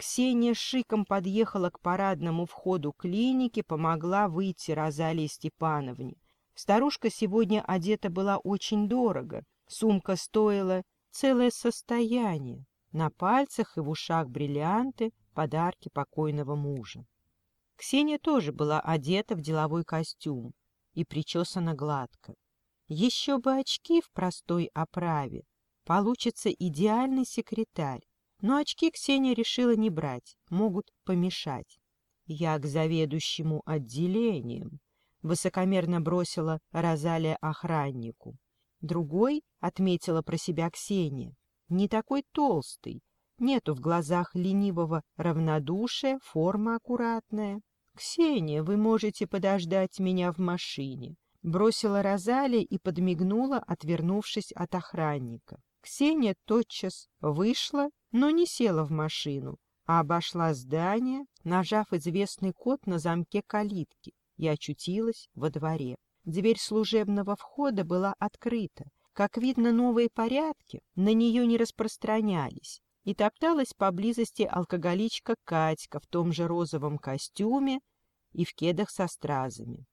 Ксения шиком подъехала к парадному входу клиники, помогла выйти Розалии Степановне. Старушка сегодня одета была очень дорого. Сумка стоила целое состояние. На пальцах и в ушах бриллианты, подарки покойного мужа. Ксения тоже была одета в деловой костюм и причесана гладко. Еще бы очки в простой оправе. Получится идеальный секретарь. Но очки Ксения решила не брать, могут помешать. Я к заведующему отделением, высокомерно бросила Розалия охраннику. Другой, отметила про себя Ксения, не такой толстый, нету в глазах ленивого равнодушия, форма аккуратная. «Ксения, вы можете подождать меня в машине», — бросила Розалия и подмигнула, отвернувшись от охранника. Ксения тотчас вышла, но не села в машину, а обошла здание, нажав известный код на замке калитки, и очутилась во дворе. Дверь служебного входа была открыта. Как видно, новые порядки на нее не распространялись, и топталась поблизости алкоголичка Катька в том же розовом костюме и в кедах со стразами.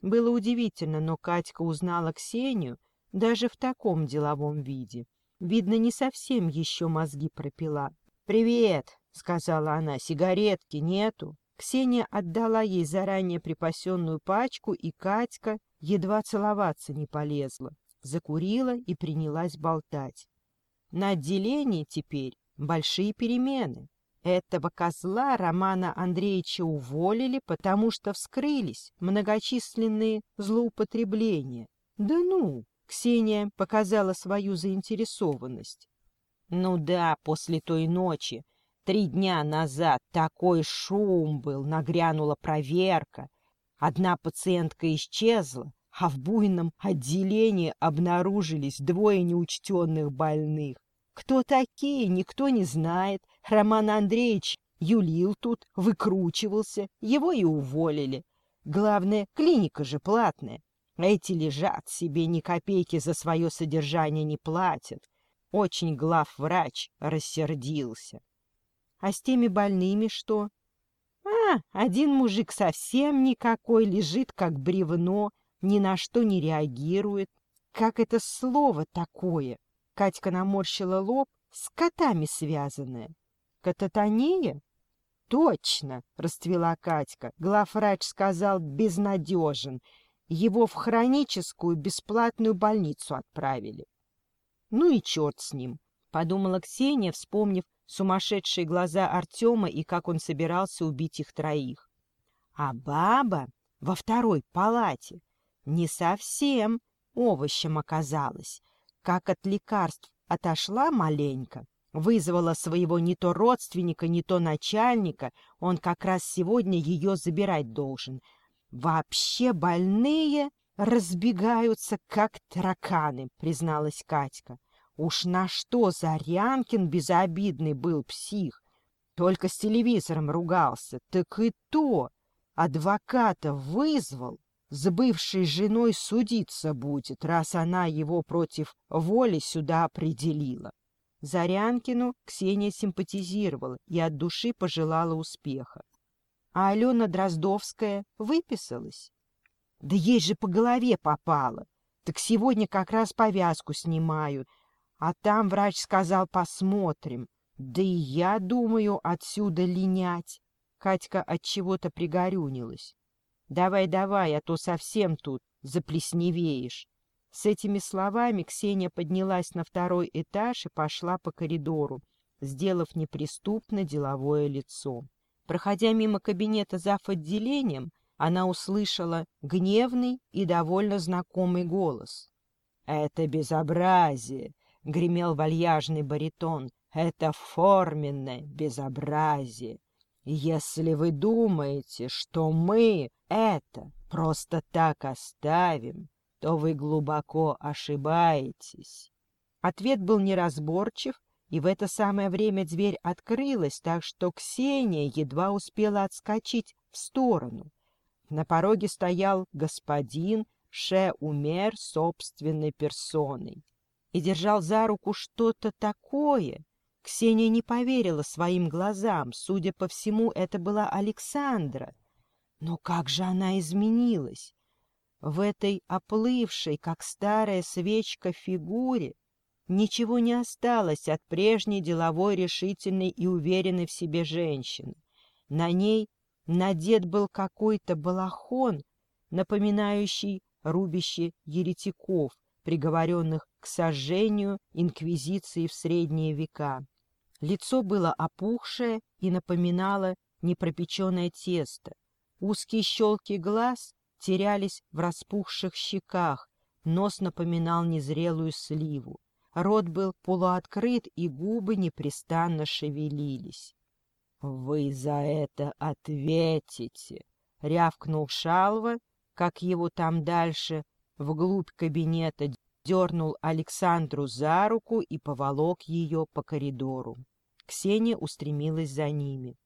Было удивительно, но Катька узнала Ксению даже в таком деловом виде. Видно, не совсем еще мозги пропила. «Привет!» — сказала она. «Сигаретки нету?» Ксения отдала ей заранее припасенную пачку, и Катька едва целоваться не полезла. Закурила и принялась болтать. На отделении теперь большие перемены. Этого козла Романа Андреевича уволили, потому что вскрылись многочисленные злоупотребления. Да ну! Ксения показала свою заинтересованность. Ну да, после той ночи Три дня назад такой шум был, нагрянула проверка. Одна пациентка исчезла, а в буйном отделении обнаружились двое неучтенных больных. Кто такие, никто не знает. Роман Андреевич юлил тут, выкручивался, его и уволили. Главное, клиника же платная. Эти лежат себе, ни копейки за свое содержание не платят. Очень главврач рассердился. А с теми больными что? А, один мужик совсем никакой, лежит как бревно, ни на что не реагирует. Как это слово такое? Катька наморщила лоб, с котами связанное. Кататония? Точно, расцвела Катька. Главврач сказал, безнадежен. Его в хроническую бесплатную больницу отправили. Ну и черт с ним, подумала Ксения, вспомнив сумасшедшие глаза Артема и как он собирался убить их троих. А баба во второй палате не совсем овощем оказалась. Как от лекарств отошла маленько, вызвала своего не то родственника, не то начальника, он как раз сегодня ее забирать должен. Вообще больные разбегаются, как тараканы, призналась Катька. Уж на что Зарянкин безобидный был псих. Только с телевизором ругался, так и то. Адвоката вызвал, с бывшей женой судиться будет, раз она его против воли сюда определила. Зарянкину Ксения симпатизировала и от души пожелала успеха. А Алена Дроздовская выписалась. Да ей же по голове попало. Так сегодня как раз повязку снимают — а там врач сказал, посмотрим. Да и я думаю отсюда линять. Катька от чего-то пригорюнилась. Давай, давай, а то совсем тут заплесневеешь. С этими словами Ксения поднялась на второй этаж и пошла по коридору, сделав неприступно деловое лицо. Проходя мимо кабинета зав. отделением, она услышала гневный и довольно знакомый голос. «Это безобразие! — гремел вальяжный баритон. «Это форменное безобразие. Если вы думаете, что мы это просто так оставим, то вы глубоко ошибаетесь». Ответ был неразборчив, и в это самое время дверь открылась, так что Ксения едва успела отскочить в сторону. На пороге стоял господин Ше-Умер собственной персоной и держал за руку что-то такое, Ксения не поверила своим глазам. Судя по всему, это была Александра. Но как же она изменилась? В этой оплывшей, как старая свечка, фигуре ничего не осталось от прежней деловой, решительной и уверенной в себе женщины. На ней надет был какой-то балахон, напоминающий рубище еретиков, приговоренных к сожжению инквизиции в средние века. Лицо было опухшее и напоминало непропеченное тесто. Узкие щелки глаз терялись в распухших щеках, нос напоминал незрелую сливу. Рот был полуоткрыт, и губы непрестанно шевелились. — Вы за это ответите! — рявкнул Шалва, как его там дальше, вглубь кабинета, дернул Александру за руку и поволок ее по коридору. Ксения устремилась за ними.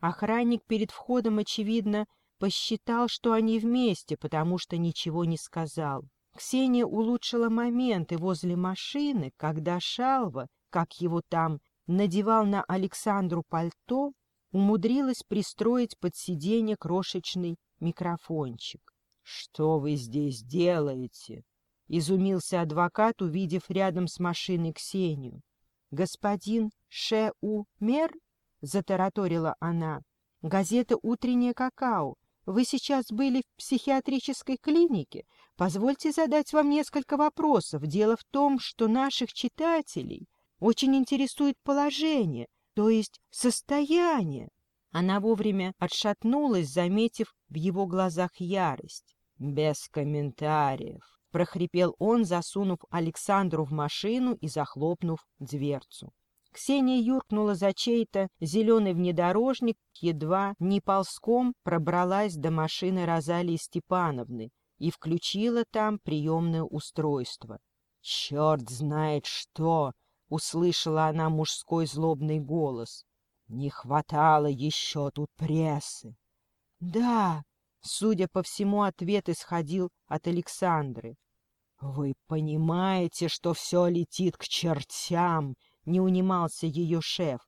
Охранник перед входом, очевидно, посчитал, что они вместе, потому что ничего не сказал. Ксения улучшила моменты возле машины, когда Шалва, как его там, надевал на Александру пальто, умудрилась пристроить под сиденье крошечный микрофончик. — Что вы здесь делаете? — изумился адвокат, увидев рядом с машиной Ксению. — Господин Ше-У-Мер? — затараторила она. — Газета «Утреннее какао». Вы сейчас были в психиатрической клинике. Позвольте задать вам несколько вопросов. Дело в том, что наших читателей очень интересует положение, то есть состояние. Она вовремя отшатнулась, заметив в его глазах ярость. «Без комментариев», — прохрипел он, засунув Александру в машину и захлопнув дверцу. Ксения юркнула за чей-то зеленый внедорожник, едва не ползком пробралась до машины Розалии Степановны и включила там приемное устройство. «Черт знает что!» — услышала она мужской злобный голос. «Не хватало еще тут прессы!» «Да!» — судя по всему, ответ исходил от Александры. «Вы понимаете, что все летит к чертям!» — не унимался ее шеф.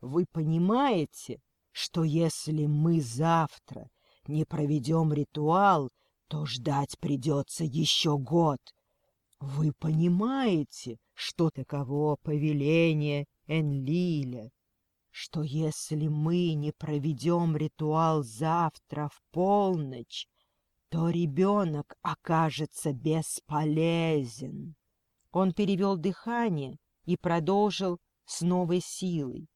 «Вы понимаете, что если мы завтра не проведем ритуал, то ждать придется еще год? Вы понимаете, что таково повеление Энлиля? Что если мы не проведем ритуал завтра в полночь, то ребенок окажется бесполезен?» Он перевел дыхание и продолжил с новой силой.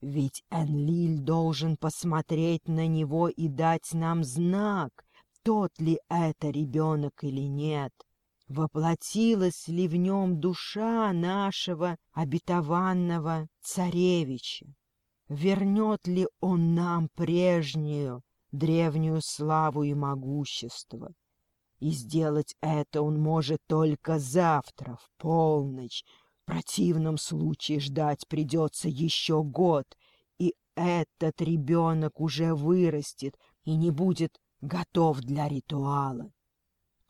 Ведь Энлиль должен посмотреть на него и дать нам знак, тот ли это ребенок или нет. Воплотилась ли в нем душа нашего обетованного царевича? Вернет ли он нам прежнюю древнюю славу и могущество? И сделать это он может только завтра, в полночь, противном случае ждать придется еще год, и этот ребенок уже вырастет и не будет готов для ритуала.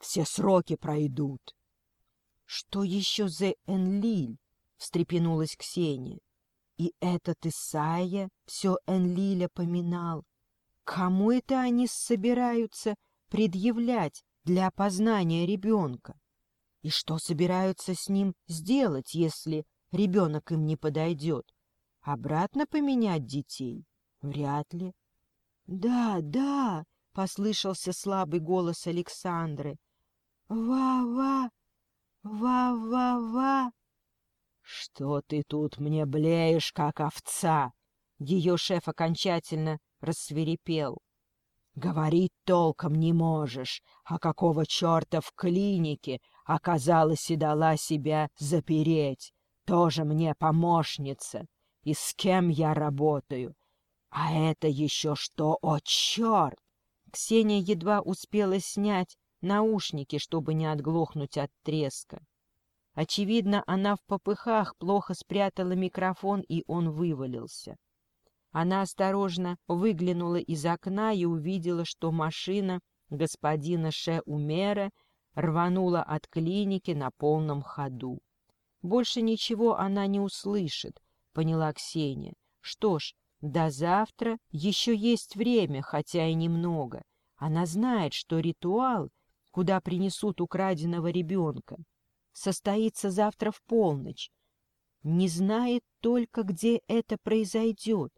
Все сроки пройдут. — Что еще за Энлиль? — встрепенулась Ксения. И этот Исайя все Энлиля поминал. Кому это они собираются предъявлять для опознания ребенка? И что собираются с ним сделать, если ребенок им не подойдет? Обратно поменять детей? Вряд ли. — Да, да, — послышался слабый голос Александры. «Ва-ва! Ва-ва-ва!» «Что ты тут мне блеешь, как овца?» Ее шеф окончательно рассверепел. «Говорить толком не можешь, а какого черта в клинике Оказалось, и дала себя запереть. Тоже мне помощница. И с кем я работаю? А это еще что? О, черт! Ксения едва успела снять наушники, чтобы не отглохнуть от треска. Очевидно, она в попыхах плохо спрятала микрофон, и он вывалился. Она осторожно выглянула из окна и увидела, что машина господина Ше-Умера — рванула от клиники на полном ходу. Больше ничего она не услышит, поняла Ксения. Что ж, до завтра еще есть время, хотя и немного. Она знает, что ритуал, куда принесут украденного ребенка, состоится завтра в полночь. Не знает только, где это произойдет,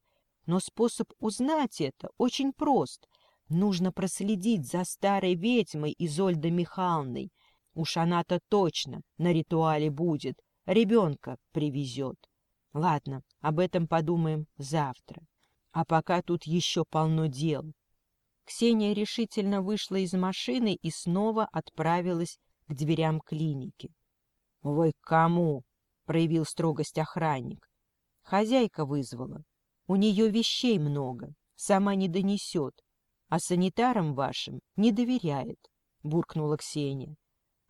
но способ узнать это очень прост. Нужно проследить за старой ведьмой Изольдой Михайловной. Уж она-то точно на ритуале будет, ребенка привезет. Ладно, об этом подумаем завтра. А пока тут еще полно дел. Ксения решительно вышла из машины и снова отправилась к дверям клиники. — Вы к кому? — проявил строгость охранник. Хозяйка вызвала. У нее вещей много, сама не донесет, а санитарам вашим не доверяет, — буркнула Ксения.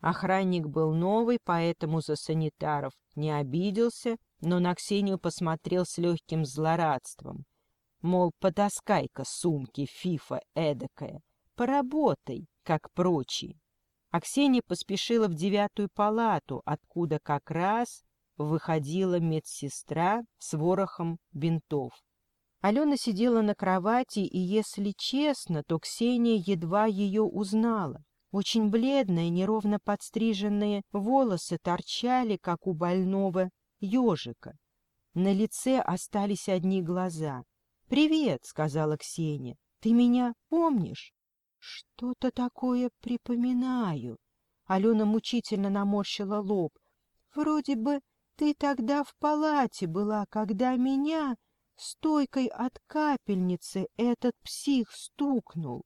Охранник был новый, поэтому за санитаров не обиделся, но на Ксению посмотрел с легким злорадством. Мол, потаскай-ка сумки, фифа эдакая, поработай, как прочие. А Ксения поспешила в девятую палату, откуда как раз выходила медсестра с ворохом бинтов. Алена сидела на кровати, и, если честно, то Ксения едва ее узнала. Очень бледные, неровно подстриженные волосы торчали, как у больного ежика. На лице остались одни глаза. «Привет», — сказала Ксения. «Ты меня помнишь?» «Что-то такое припоминаю». Алена мучительно наморщила лоб. «Вроде бы ты тогда в палате была, когда меня стойкой от капельницы этот псих стукнул.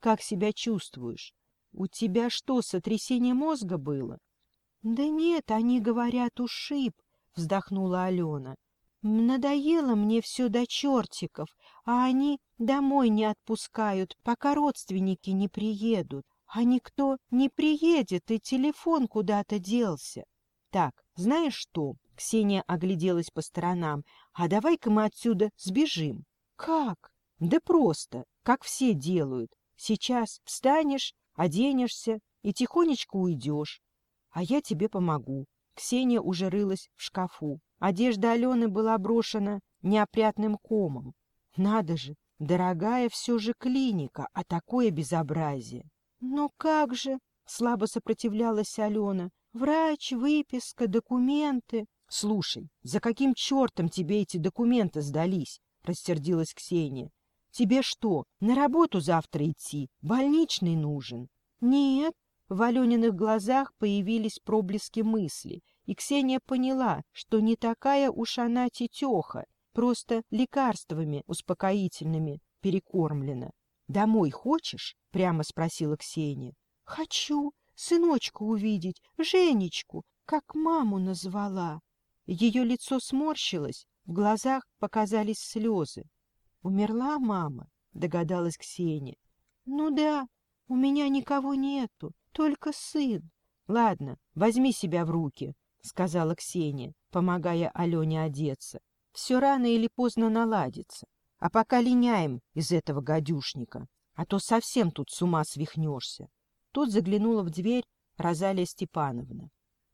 Как себя чувствуешь? У тебя что, сотрясение мозга было? — Да нет, они говорят, ушиб, — вздохнула Алена. — Надоело мне все до чертиков, а они домой не отпускают, пока родственники не приедут. А никто не приедет, и телефон куда-то делся. Так, знаешь что? Ксения огляделась по сторонам. А давай-ка мы отсюда сбежим. Как? Да просто, как все делают. Сейчас встанешь, оденешься и тихонечко уйдешь. А я тебе помогу. Ксения уже рылась в шкафу. Одежда Алены была брошена неопрятным комом. Надо же, дорогая все же клиника, а такое безобразие. Но как же, слабо сопротивлялась Алена, врач, выписка, документы. Слушай, за каким чертом тебе эти документы сдались? Рассердилась Ксения. Тебе что, на работу завтра идти? Больничный нужен? Нет. В Алениных глазах появились проблески мысли, и Ксения поняла, что не такая уж она тетеха, просто лекарствами успокоительными перекормлена. «Домой хочешь?» — прямо спросила Ксения. «Хочу сыночку увидеть, Женечку, как маму назвала». Ее лицо сморщилось, в глазах показались слезы. «Умерла мама?» — догадалась Ксения. «Ну да, у меня никого нету, только сын». «Ладно, возьми себя в руки», — сказала Ксения, помогая Алене одеться. «Все рано или поздно наладится. А пока линяем из этого гадюшника, а то совсем тут с ума свихнешься». Тут заглянула в дверь Розалия Степановна.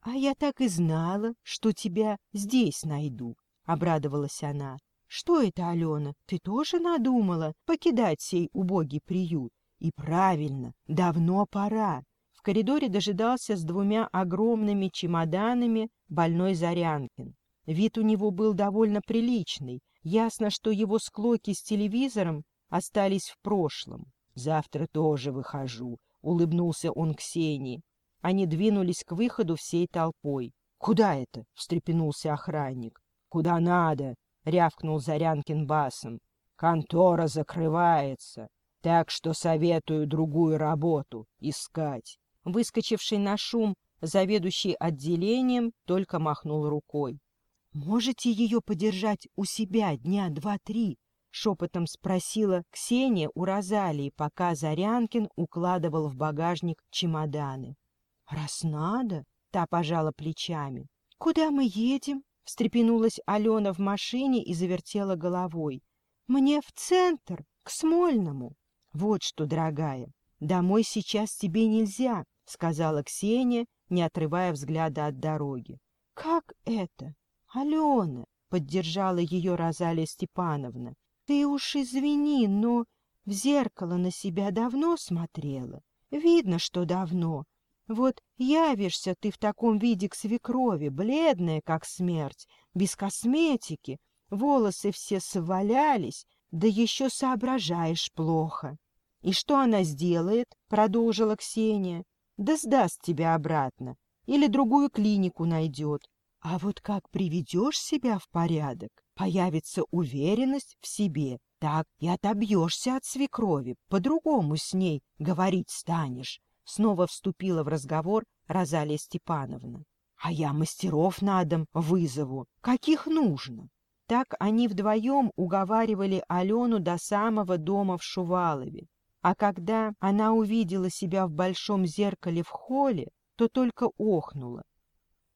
«А я так и знала, что тебя здесь найду», — обрадовалась она. Что это, Алена, ты тоже надумала покидать сей убогий приют? И правильно, давно пора. В коридоре дожидался с двумя огромными чемоданами больной Зарянкин. Вид у него был довольно приличный. Ясно, что его склоки с телевизором остались в прошлом. «Завтра тоже выхожу», — улыбнулся он Ксении. Они двинулись к выходу всей толпой. «Куда это?» — встрепенулся охранник. «Куда надо?» — рявкнул Зарянкин басом. «Контора закрывается, так что советую другую работу искать». Выскочивший на шум заведующий отделением только махнул рукой. «Можете ее подержать у себя дня два-три?» — шепотом спросила Ксения у Розалии, пока Зарянкин укладывал в багажник чемоданы. «Раз надо», — та пожала плечами. «Куда мы едем?» — встрепенулась Алена в машине и завертела головой. «Мне в центр, к Смольному». «Вот что, дорогая, домой сейчас тебе нельзя», — сказала Ксения, не отрывая взгляда от дороги. «Как это? Алена!» — поддержала ее Розалия Степановна. Ты уж извини, но в зеркало на себя давно смотрела. Видно, что давно. Вот явишься ты в таком виде к свекрови, бледная, как смерть, без косметики, волосы все свалялись, да еще соображаешь плохо. И что она сделает? — продолжила Ксения. Да сдаст тебя обратно или другую клинику найдет. А вот как приведешь себя в порядок, появится уверенность в себе, так и отобьешься от свекрови, по-другому с ней говорить станешь. Снова вступила в разговор Розалия Степановна. А я мастеров на дом вызову, каких нужно. Так они вдвоем уговаривали Алену до самого дома в Шувалове. А когда она увидела себя в большом зеркале в холле, то только охнула.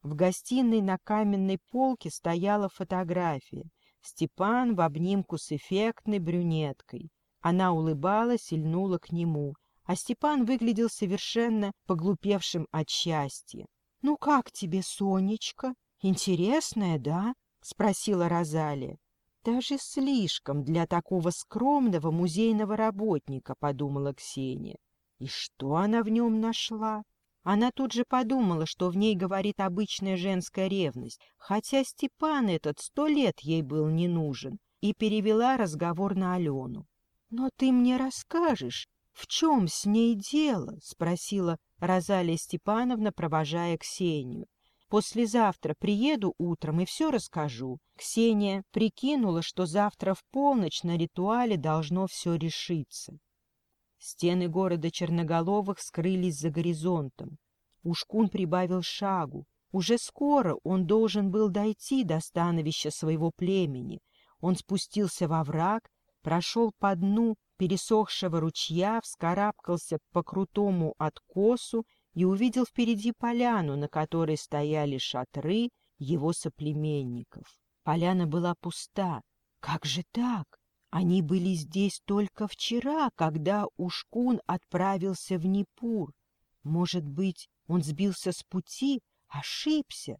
В гостиной на каменной полке стояла фотография. Степан в обнимку с эффектной брюнеткой. Она улыбалась и льнула к нему, а Степан выглядел совершенно поглупевшим от счастья. — Ну как тебе, Сонечка? Интересная, да? — спросила Розалия. — Даже слишком для такого скромного музейного работника, — подумала Ксения. И что она в нем нашла? Она тут же подумала, что в ней говорит обычная женская ревность, хотя Степан этот сто лет ей был не нужен, и перевела разговор на Алену. — Но ты мне расскажешь, в чем с ней дело? — спросила Розалия Степановна, провожая Ксению. — Послезавтра приеду утром и все расскажу. Ксения прикинула, что завтра в полночь на ритуале должно все решиться. Стены города Черноголовых скрылись за горизонтом. Ушкун прибавил шагу. Уже скоро он должен был дойти до становища своего племени. Он спустился во враг, прошел по дну пересохшего ручья, вскарабкался по крутому откосу и увидел впереди поляну, на которой стояли шатры его соплеменников. Поляна была пуста. Как же так? Они были здесь только вчера, когда Ушкун отправился в Непур. Может быть, он сбился с пути, ошибся,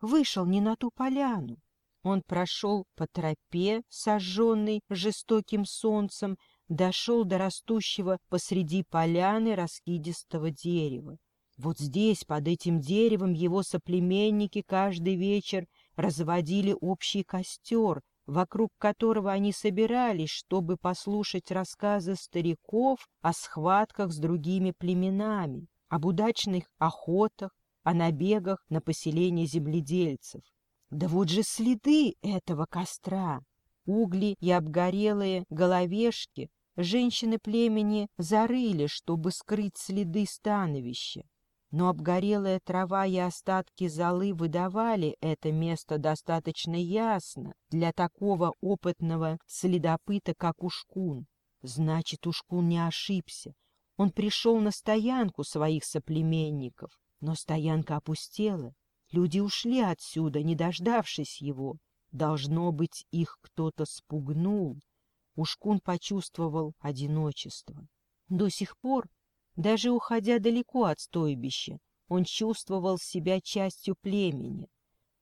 вышел не на ту поляну. Он прошел по тропе, сожженной жестоким солнцем, дошел до растущего посреди поляны раскидистого дерева. Вот здесь, под этим деревом, его соплеменники каждый вечер разводили общий костер, вокруг которого они собирались, чтобы послушать рассказы стариков о схватках с другими племенами, об удачных охотах, о набегах на поселение земледельцев. Да вот же следы этого костра! Угли и обгорелые головешки женщины племени зарыли, чтобы скрыть следы становища но обгорелая трава и остатки золы выдавали это место достаточно ясно для такого опытного следопыта, как Ушкун. Значит, Ушкун не ошибся. Он пришел на стоянку своих соплеменников, но стоянка опустела. Люди ушли отсюда, не дождавшись его. Должно быть, их кто-то спугнул. Ушкун почувствовал одиночество. До сих пор даже уходя далеко от стойбища, он чувствовал себя частью племени.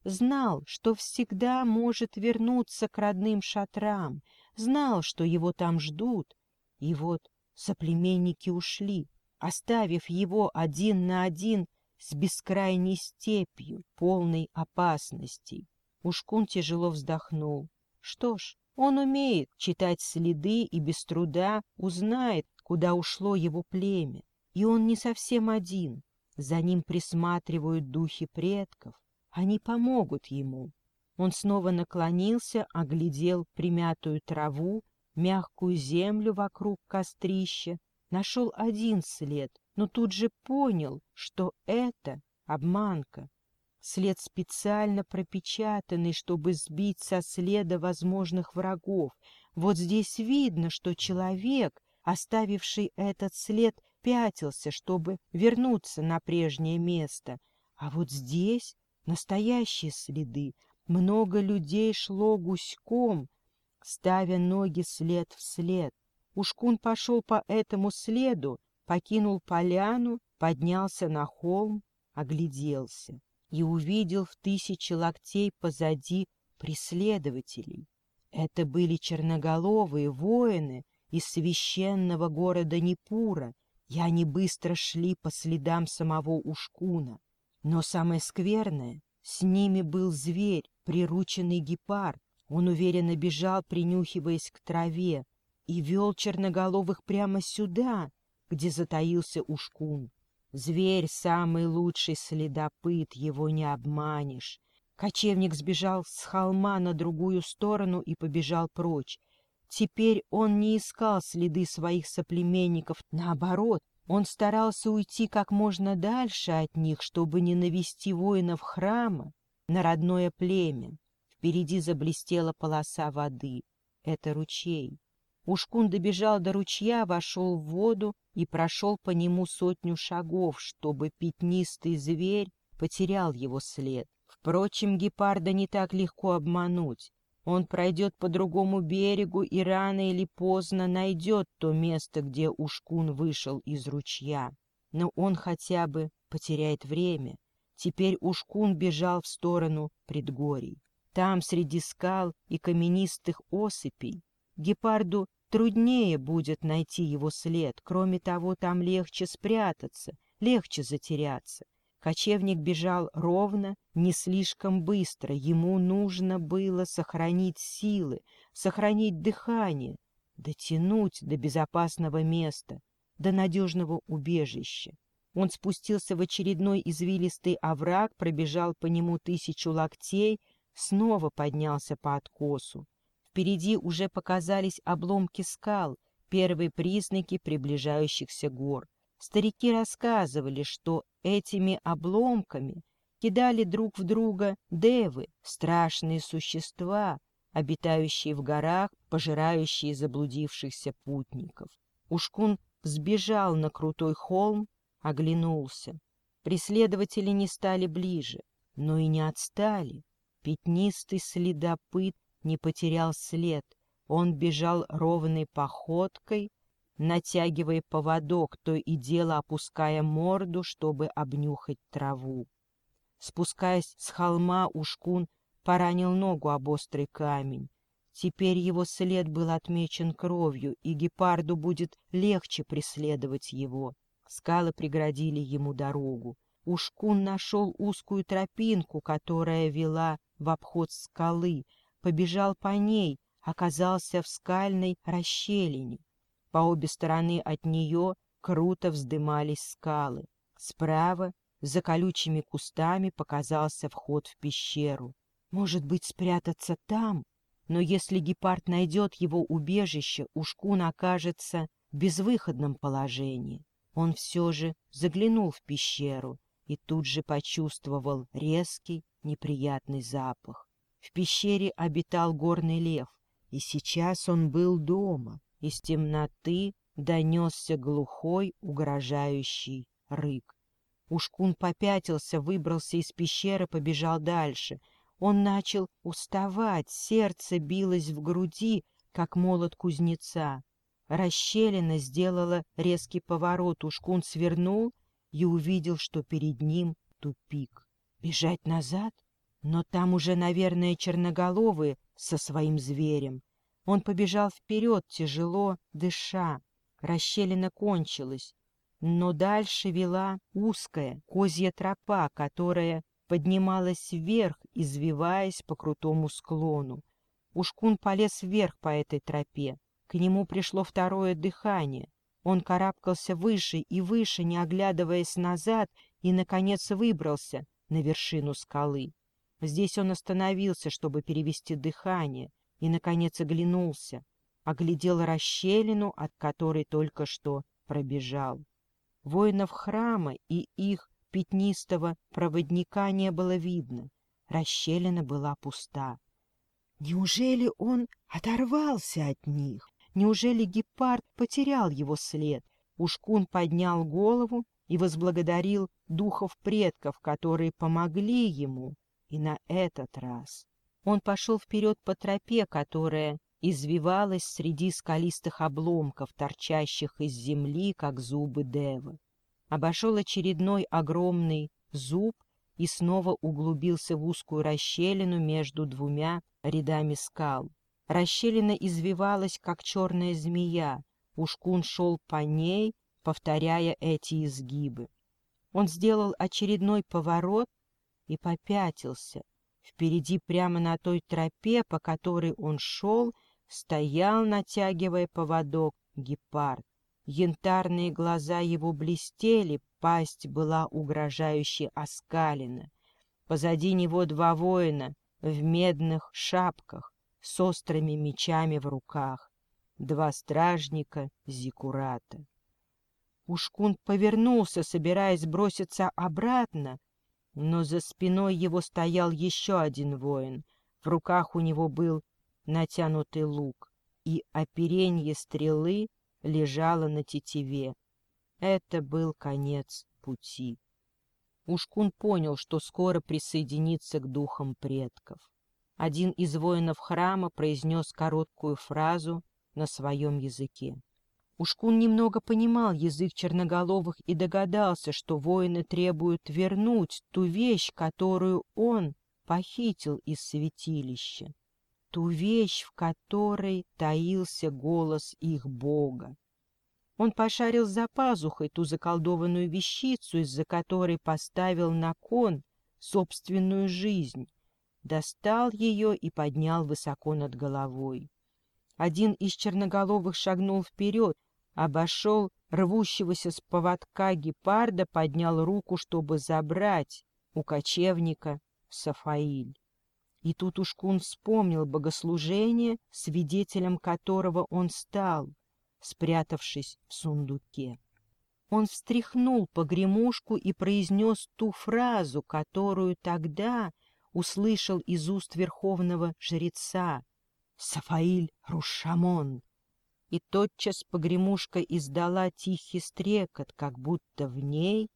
Знал, что всегда может вернуться к родным шатрам, знал, что его там ждут. И вот соплеменники ушли, оставив его один на один с бескрайней степью, полной опасностей. Ушкун тяжело вздохнул. Что ж, он умеет читать следы и без труда узнает, куда ушло его племя. И он не совсем один. За ним присматривают духи предков. Они помогут ему. Он снова наклонился, оглядел примятую траву, мягкую землю вокруг кострища, нашел один след, но тут же понял, что это обманка. След специально пропечатанный, чтобы сбить со следа возможных врагов. Вот здесь видно, что человек, оставивший этот след, пятился, чтобы вернуться на прежнее место. А вот здесь настоящие следы. Много людей шло гуськом, ставя ноги след в след. Ушкун пошел по этому следу, покинул поляну, поднялся на холм, огляделся и увидел в тысячи локтей позади преследователей. Это были черноголовые воины из священного города Непура, и они быстро шли по следам самого Ушкуна. Но самое скверное, с ними был зверь, прирученный гепард. Он уверенно бежал, принюхиваясь к траве, и вел черноголовых прямо сюда, где затаился Ушкун. Зверь — самый лучший следопыт, его не обманешь. Кочевник сбежал с холма на другую сторону и побежал прочь. Теперь он не искал следы своих соплеменников, наоборот, он старался уйти как можно дальше от них, чтобы не навести воинов храма на родное племя. Впереди заблестела полоса воды. Это ручей. Ушкун добежал до ручья, вошел в воду и прошел по нему сотню шагов, чтобы пятнистый зверь потерял его след. Впрочем, гепарда не так легко обмануть. Он пройдет по другому берегу и рано или поздно найдет то место, где Ушкун вышел из ручья. Но он хотя бы потеряет время. Теперь Ушкун бежал в сторону предгорий. Там, среди скал и каменистых осыпей, гепарду труднее будет найти его след. Кроме того, там легче спрятаться, легче затеряться. Кочевник бежал ровно, не слишком быстро. Ему нужно было сохранить силы, сохранить дыхание, дотянуть до безопасного места, до надежного убежища. Он спустился в очередной извилистый овраг, пробежал по нему тысячу локтей, снова поднялся по откосу. Впереди уже показались обломки скал, первые признаки приближающихся гор. Старики рассказывали, что этими обломками кидали друг в друга девы, страшные существа, обитающие в горах, пожирающие заблудившихся путников. Ушкун сбежал на крутой холм, оглянулся. Преследователи не стали ближе, но и не отстали. Пятнистый следопыт не потерял след. Он бежал ровной походкой, натягивая поводок, то и дело опуская морду, чтобы обнюхать траву. Спускаясь с холма, Ушкун поранил ногу об острый камень. Теперь его след был отмечен кровью, и гепарду будет легче преследовать его. Скалы преградили ему дорогу. Ушкун нашел узкую тропинку, которая вела в обход скалы, побежал по ней, оказался в скальной расщелине. По обе стороны от нее круто вздымались скалы. Справа, за колючими кустами, показался вход в пещеру. Может быть, спрятаться там? Но если гепард найдет его убежище, Ушкун окажется в безвыходном положении. Он все же заглянул в пещеру и тут же почувствовал резкий, неприятный запах. В пещере обитал горный лев, и сейчас он был дома. Из темноты донесся глухой, угрожающий рык. Ушкун попятился, выбрался из пещеры, побежал дальше. Он начал уставать, сердце билось в груди, как молот кузнеца. Расщелина сделала резкий поворот, Ушкун свернул и увидел, что перед ним тупик. Бежать назад? Но там уже, наверное, черноголовые со своим зверем. Он побежал вперед, тяжело дыша. Расщелина кончилась, но дальше вела узкая козья тропа, которая поднималась вверх, извиваясь по крутому склону. Ушкун полез вверх по этой тропе. К нему пришло второе дыхание. Он карабкался выше и выше, не оглядываясь назад, и, наконец, выбрался на вершину скалы. Здесь он остановился, чтобы перевести дыхание — и, наконец, оглянулся, оглядел расщелину, от которой только что пробежал. Воинов храма и их пятнистого проводника не было видно. Расщелина была пуста. Неужели он оторвался от них? Неужели гепард потерял его след? Ушкун поднял голову и возблагодарил духов предков, которые помогли ему и на этот раз. Он пошел вперед по тропе, которая извивалась среди скалистых обломков, торчащих из земли, как зубы Девы. Обошел очередной огромный зуб и снова углубился в узкую расщелину между двумя рядами скал. Расщелина извивалась, как черная змея. Ушкун шел по ней, повторяя эти изгибы. Он сделал очередной поворот и попятился. Впереди, прямо на той тропе, по которой он шел, стоял, натягивая поводок, гепард. Янтарные глаза его блестели, пасть была угрожающе оскалена. Позади него два воина в медных шапках с острыми мечами в руках, два стражника Зикурата. Ушкун повернулся, собираясь броситься обратно, но за спиной его стоял еще один воин. В руках у него был натянутый лук, и оперенье стрелы лежало на тетиве. Это был конец пути. Ушкун понял, что скоро присоединится к духам предков. Один из воинов храма произнес короткую фразу на своем языке. Ушкун немного понимал язык черноголовых и догадался, что воины требуют вернуть ту вещь, которую он похитил из святилища, ту вещь, в которой таился голос их бога. Он пошарил за пазухой ту заколдованную вещицу, из-за которой поставил на кон собственную жизнь, достал ее и поднял высоко над головой. Один из черноголовых шагнул вперед, обошел рвущегося с поводка гепарда, поднял руку, чтобы забрать у кочевника Сафаиль. И тут Ушкун вспомнил богослужение, свидетелем которого он стал, спрятавшись в сундуке. Он встряхнул погремушку и произнес ту фразу, которую тогда услышал из уст верховного жреца «Сафаиль Рушамон». И тотчас погремушка издала тихий стрекот, как будто в ней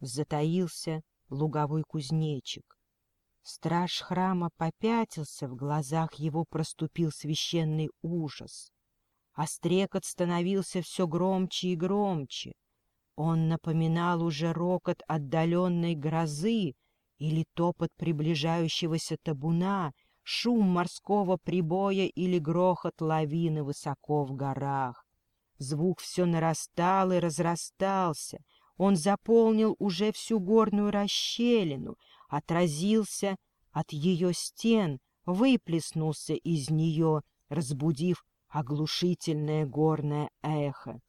затаился луговой кузнечик. Страж храма попятился, в глазах его проступил священный ужас. А стрекот становился все громче и громче. Он напоминал уже рокот отдаленной грозы, или топот приближающегося табуна, шум морского прибоя или грохот лавины высоко в горах. Звук все нарастал и разрастался, он заполнил уже всю горную расщелину, отразился от ее стен, выплеснулся из нее, разбудив оглушительное горное эхо.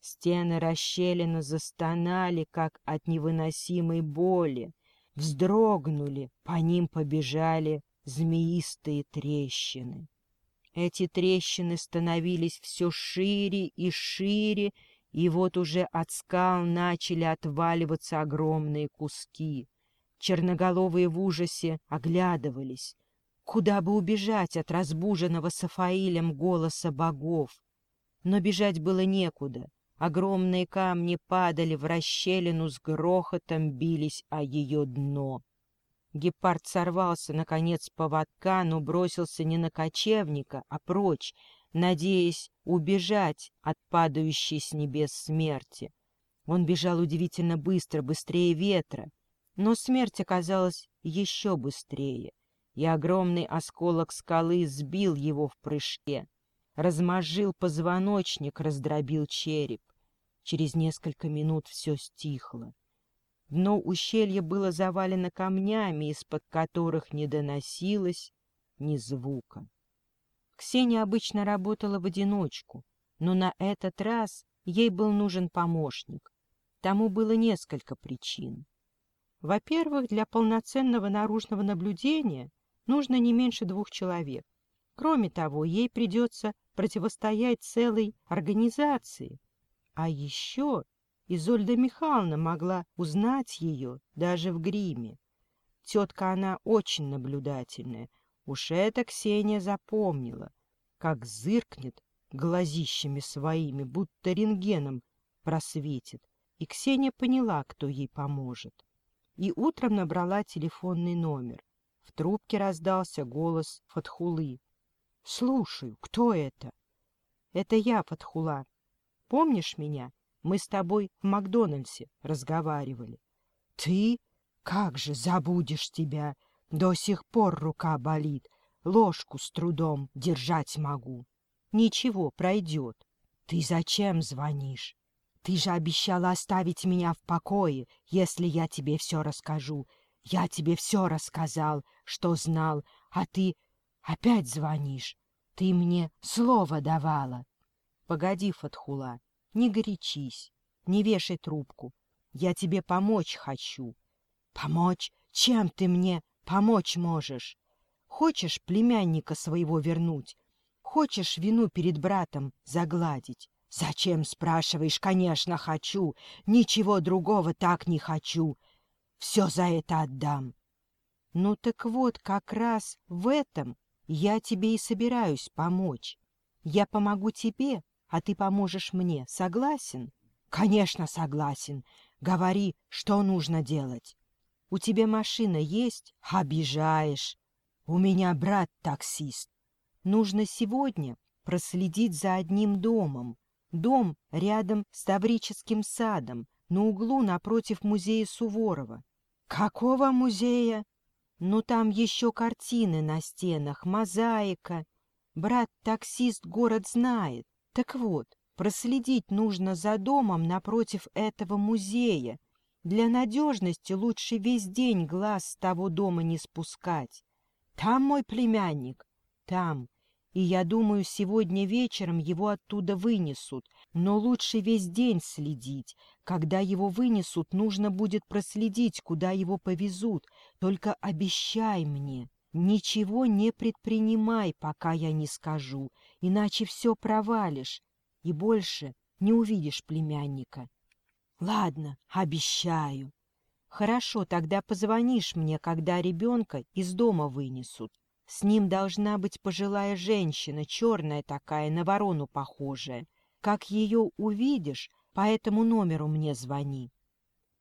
Стены расщелины застонали, как от невыносимой боли вздрогнули, по ним побежали змеистые трещины. Эти трещины становились все шире и шире, и вот уже от скал начали отваливаться огромные куски. Черноголовые в ужасе оглядывались. Куда бы убежать от разбуженного Сафаилем голоса богов? Но бежать было некуда. Огромные камни падали в расщелину с грохотом, бились о ее дно. Гепард сорвался, наконец, с поводка, но бросился не на кочевника, а прочь, надеясь убежать от падающей с небес смерти. Он бежал удивительно быстро, быстрее ветра, но смерть оказалась еще быстрее, и огромный осколок скалы сбил его в прыжке, размозжил позвоночник, раздробил череп. Через несколько минут все стихло. Дно ущелья было завалено камнями, из-под которых не доносилось ни звука. Ксения обычно работала в одиночку, но на этот раз ей был нужен помощник. Тому было несколько причин. Во-первых, для полноценного наружного наблюдения нужно не меньше двух человек. Кроме того, ей придется противостоять целой организации, а еще Изольда Михайловна могла узнать ее даже в гриме. Тетка она очень наблюдательная. Уж это Ксения запомнила, как зыркнет глазищами своими, будто рентгеном просветит. И Ксения поняла, кто ей поможет. И утром набрала телефонный номер. В трубке раздался голос Фатхулы. — Слушаю, кто это? — Это я, Фатхула. Помнишь меня? Мы с тобой в Макдональдсе разговаривали. Ты? Как же забудешь тебя? До сих пор рука болит, ложку с трудом держать могу. Ничего, пройдет. Ты зачем звонишь? Ты же обещала оставить меня в покое, если я тебе все расскажу. Я тебе все рассказал, что знал, а ты опять звонишь. Ты мне слово давала. Погоди, Фатхула, не горячись, не вешай трубку. Я тебе помочь хочу. Помочь? Чем ты мне помочь можешь? Хочешь племянника своего вернуть? Хочешь вину перед братом загладить? Зачем, спрашиваешь? Конечно, хочу. Ничего другого так не хочу. Все за это отдам. Ну так вот, как раз в этом я тебе и собираюсь помочь. Я помогу тебе, а ты поможешь мне. Согласен? Конечно, согласен. Говори, что нужно делать. У тебя машина есть? Обижаешь. У меня брат таксист. Нужно сегодня проследить за одним домом. Дом рядом с Таврическим садом, на углу напротив музея Суворова. Какого музея? Ну, там еще картины на стенах, мозаика. Брат-таксист город знает. Так вот, проследить нужно за домом напротив этого музея. Для надежности лучше весь день глаз с того дома не спускать. Там мой племянник, там. И я думаю, сегодня вечером его оттуда вынесут, но лучше весь день следить. Когда его вынесут, нужно будет проследить, куда его повезут. Только обещай мне, ничего не предпринимай, пока я не скажу, иначе все провалишь, и больше не увидишь племянника. Ладно, обещаю. Хорошо, тогда позвонишь мне, когда ребенка из дома вынесут. С ним должна быть пожилая женщина, черная такая, на ворону похожая. Как ее увидишь, по этому номеру мне звони.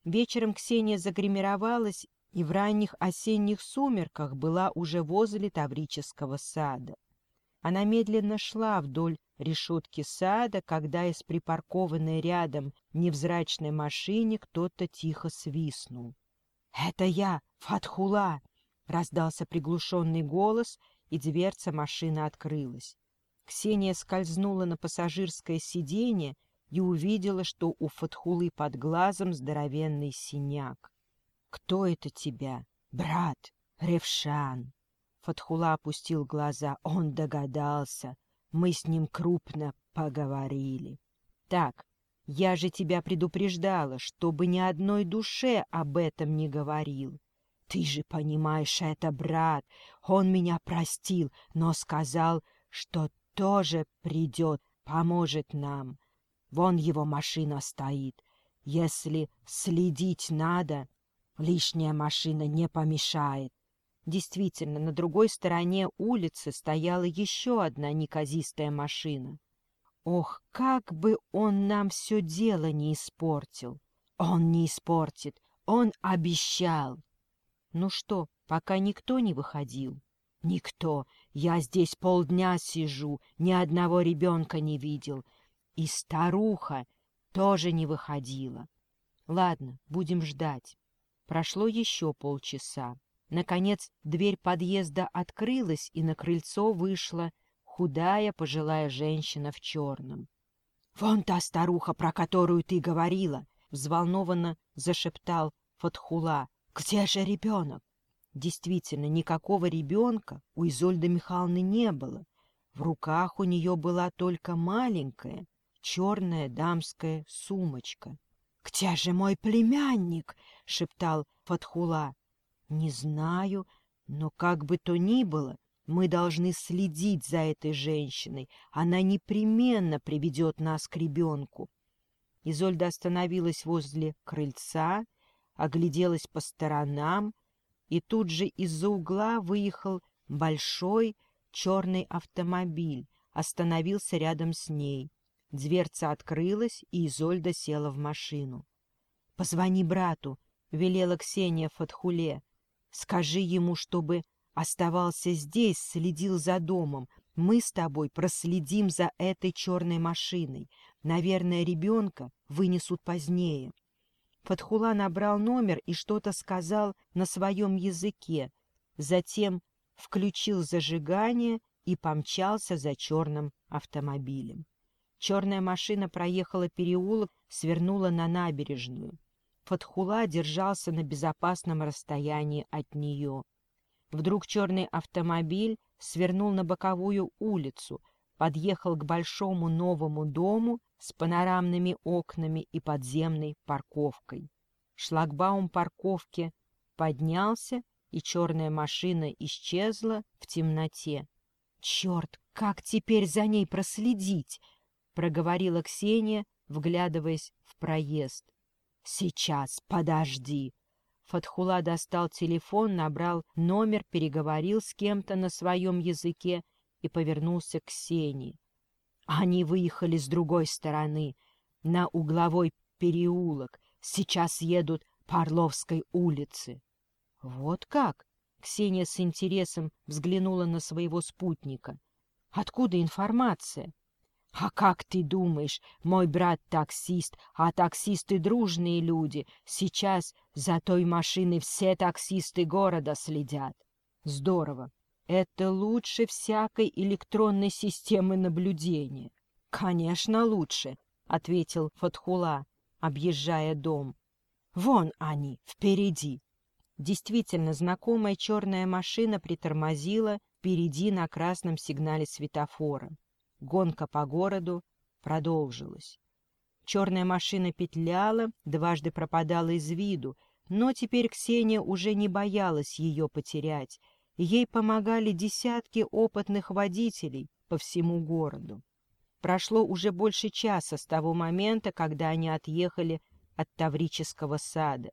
Вечером Ксения загримировалась и в ранних осенних сумерках была уже возле Таврического сада. Она медленно шла вдоль решетки сада, когда из припаркованной рядом невзрачной машине кто-то тихо свистнул. — Это я, Фатхула! Раздался приглушенный голос, и дверца машины открылась. Ксения скользнула на пассажирское сиденье и увидела, что у Фатхулы под глазом здоровенный синяк. — Кто это тебя? — Брат, Ревшан. Фатхула опустил глаза. Он догадался. Мы с ним крупно поговорили. — Так, я же тебя предупреждала, чтобы ни одной душе об этом не говорил. Ты же понимаешь это, брат. Он меня простил, но сказал, что тоже придет, поможет нам. Вон его машина стоит. Если следить надо, лишняя машина не помешает. Действительно, на другой стороне улицы стояла еще одна неказистая машина. Ох, как бы он нам все дело не испортил! Он не испортит, он обещал. Ну что, пока никто не выходил? Никто. Я здесь полдня сижу, ни одного ребенка не видел. И старуха тоже не выходила. Ладно, будем ждать. Прошло еще полчаса. Наконец дверь подъезда открылась, и на крыльцо вышла худая пожилая женщина в черном. — Вон та старуха, про которую ты говорила! — взволнованно зашептал Фатхула. Где же ребенок? Действительно, никакого ребенка у Изольды Михайловны не было. В руках у нее была только маленькая черная дамская сумочка. — Где же мой племянник? — шептал Фатхула. — Не знаю, но как бы то ни было, мы должны следить за этой женщиной. Она непременно приведет нас к ребенку. Изольда остановилась возле крыльца огляделась по сторонам, и тут же из-за угла выехал большой черный автомобиль, остановился рядом с ней. Дверца открылась, и Изольда села в машину. — Позвони брату, — велела Ксения Фатхуле. — Скажи ему, чтобы оставался здесь, следил за домом. Мы с тобой проследим за этой черной машиной. Наверное, ребенка вынесут позднее. Фатхула набрал номер и что-то сказал на своем языке, затем включил зажигание и помчался за черным автомобилем. Черная машина проехала переулок, свернула на набережную. Фатхула держался на безопасном расстоянии от нее. Вдруг черный автомобиль свернул на боковую улицу, подъехал к большому новому дому с панорамными окнами и подземной парковкой. Шлагбаум парковки поднялся, и черная машина исчезла в темноте. «Черт, как теперь за ней проследить?» — проговорила Ксения, вглядываясь в проезд. «Сейчас, подожди!» Фатхула достал телефон, набрал номер, переговорил с кем-то на своем языке и повернулся к Ксении. Они выехали с другой стороны, на угловой переулок. Сейчас едут по Орловской улице. — Вот как? — Ксения с интересом взглянула на своего спутника. — Откуда информация? — А как ты думаешь, мой брат таксист, а таксисты дружные люди. Сейчас за той машиной все таксисты города следят. — Здорово. Это лучше всякой электронной системы наблюдения. — Конечно, лучше, — ответил Фатхула, объезжая дом. — Вон они, впереди. Действительно, знакомая черная машина притормозила впереди на красном сигнале светофора. Гонка по городу продолжилась. Черная машина петляла, дважды пропадала из виду, но теперь Ксения уже не боялась ее потерять — Ей помогали десятки опытных водителей по всему городу. Прошло уже больше часа с того момента, когда они отъехали от Таврического сада.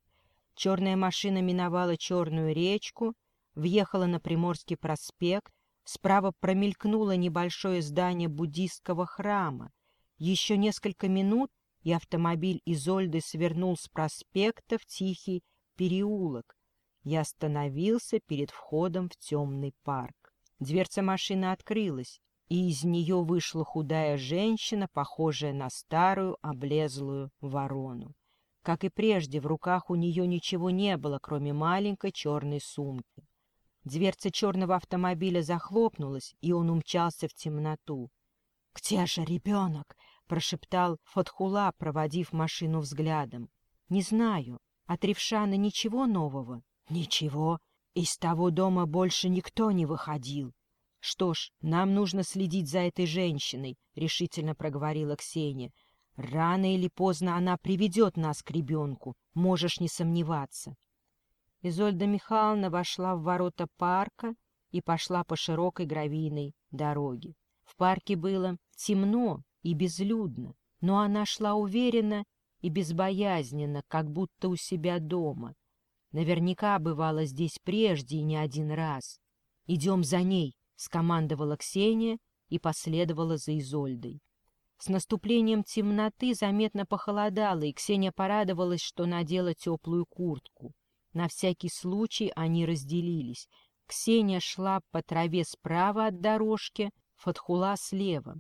Черная машина миновала Черную речку, въехала на Приморский проспект, справа промелькнуло небольшое здание буддийского храма. Еще несколько минут, и автомобиль Изольды свернул с проспекта в тихий переулок, я остановился перед входом в темный парк. Дверца машины открылась, и из нее вышла худая женщина, похожая на старую облезлую ворону. Как и прежде, в руках у нее ничего не было, кроме маленькой черной сумки. Дверца черного автомобиля захлопнулась, и он умчался в темноту. — Где же ребенок? — прошептал Фатхула, проводив машину взглядом. — Не знаю. От Ревшана ничего нового? Ничего, из того дома больше никто не выходил. — Что ж, нам нужно следить за этой женщиной, — решительно проговорила Ксения. — Рано или поздно она приведет нас к ребенку, можешь не сомневаться. Изольда Михайловна вошла в ворота парка и пошла по широкой гравийной дороге. В парке было темно и безлюдно, но она шла уверенно и безбоязненно, как будто у себя дома. Наверняка бывало здесь прежде и не один раз. «Идем за ней», — скомандовала Ксения и последовала за Изольдой. С наступлением темноты заметно похолодало, и Ксения порадовалась, что надела теплую куртку. На всякий случай они разделились. Ксения шла по траве справа от дорожки, Фатхула слева.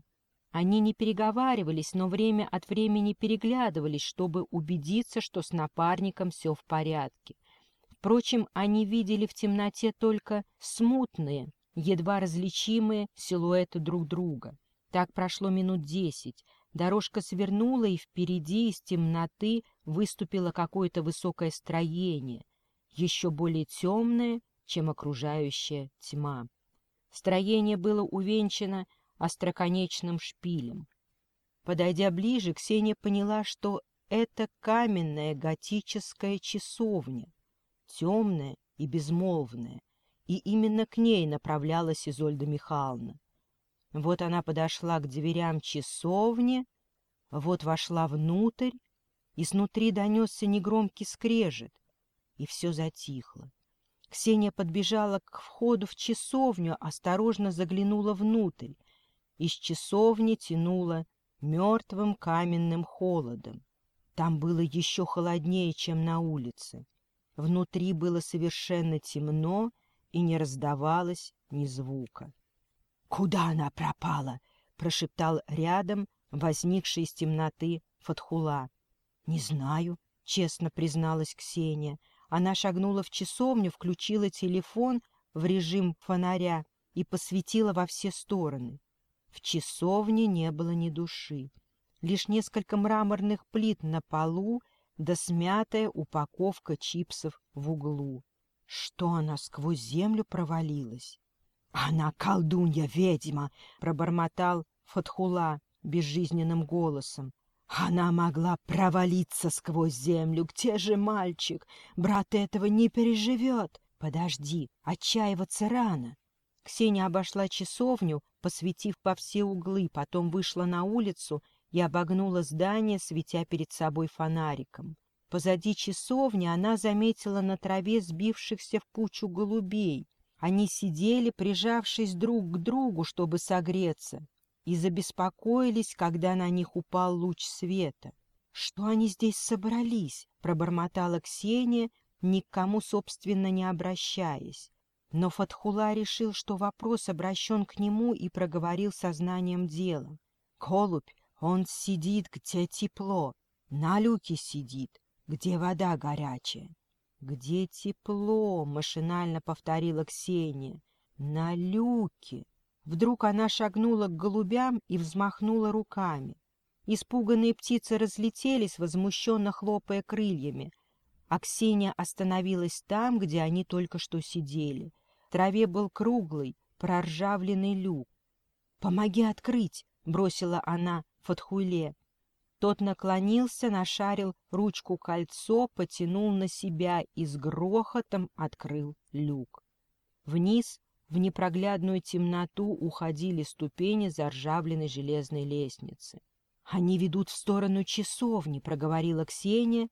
Они не переговаривались, но время от времени переглядывались, чтобы убедиться, что с напарником все в порядке — Впрочем, они видели в темноте только смутные, едва различимые силуэты друг друга. Так прошло минут десять. Дорожка свернула, и впереди из темноты выступило какое-то высокое строение, еще более темное, чем окружающая тьма. Строение было увенчано остроконечным шпилем. Подойдя ближе, Ксения поняла, что это каменная готическая часовня темная и безмолвная, и именно к ней направлялась Изольда Михайловна. Вот она подошла к дверям часовни, вот вошла внутрь, и снутри донесся негромкий скрежет, и все затихло. Ксения подбежала к входу в часовню, осторожно заглянула внутрь. Из часовни тянуло мертвым каменным холодом. Там было еще холоднее, чем на улице. Внутри было совершенно темно и не раздавалось ни звука. — Куда она пропала? — прошептал рядом возникший из темноты Фатхула. — Не знаю, — честно призналась Ксения. Она шагнула в часовню, включила телефон в режим фонаря и посветила во все стороны. В часовне не было ни души. Лишь несколько мраморных плит на полу да смятая упаковка чипсов в углу. Что она сквозь землю провалилась? — Она колдунья-ведьма! — пробормотал Фатхула безжизненным голосом. Она могла провалиться сквозь землю. Где же мальчик? Брат этого не переживет. Подожди, отчаиваться рано. Ксения обошла часовню, посветив по все углы, потом вышла на улицу и обогнула здание, светя перед собой фонариком. Позади часовни она заметила на траве сбившихся в кучу голубей. Они сидели, прижавшись друг к другу, чтобы согреться, и забеспокоились, когда на них упал луч света. «Что они здесь собрались?» — пробормотала Ксения, ни к собственно, не обращаясь. Но Фатхула решил, что вопрос обращен к нему и проговорил сознанием дела. «Голубь, он сидит, где тепло, на люке сидит, где вода горячая». «Где тепло?» — машинально повторила Ксения. «На люке». Вдруг она шагнула к голубям и взмахнула руками. Испуганные птицы разлетелись, возмущенно хлопая крыльями, а Ксения остановилась там, где они только что сидели. В траве был круглый, проржавленный люк. «Помоги открыть!» — бросила она Фатхуле. Тот наклонился, нашарил ручку-кольцо, потянул на себя и с грохотом открыл люк. Вниз, в непроглядную темноту, уходили ступени заржавленной железной лестницы. «Они ведут в сторону часовни», — проговорила Ксения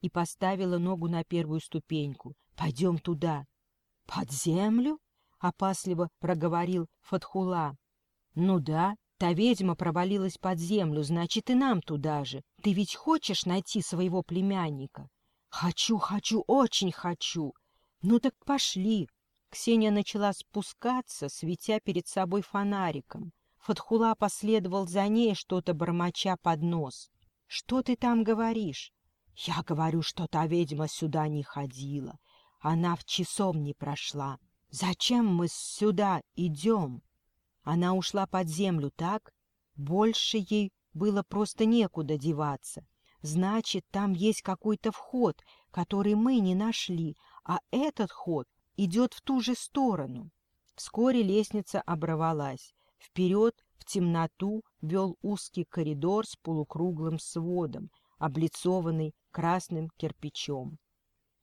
и поставила ногу на первую ступеньку. «Пойдем туда». «Под землю?» — опасливо проговорил Фатхула. «Ну да, та ведьма провалилась под землю, значит, и нам туда же. Ты ведь хочешь найти своего племянника?» «Хочу, хочу, очень хочу!» «Ну так пошли!» Ксения начала спускаться, светя перед собой фонариком. Фатхула последовал за ней, что-то бормоча под нос. «Что ты там говоришь?» Я говорю, что та ведьма сюда не ходила. Она в часом не прошла. Зачем мы сюда идем? Она ушла под землю, так? Больше ей было просто некуда деваться. Значит, там есть какой-то вход, который мы не нашли, а этот ход идет в ту же сторону. Вскоре лестница оборвалась. Вперед, в темноту, вел узкий коридор с полукруглым сводом, облицованный красным кирпичом.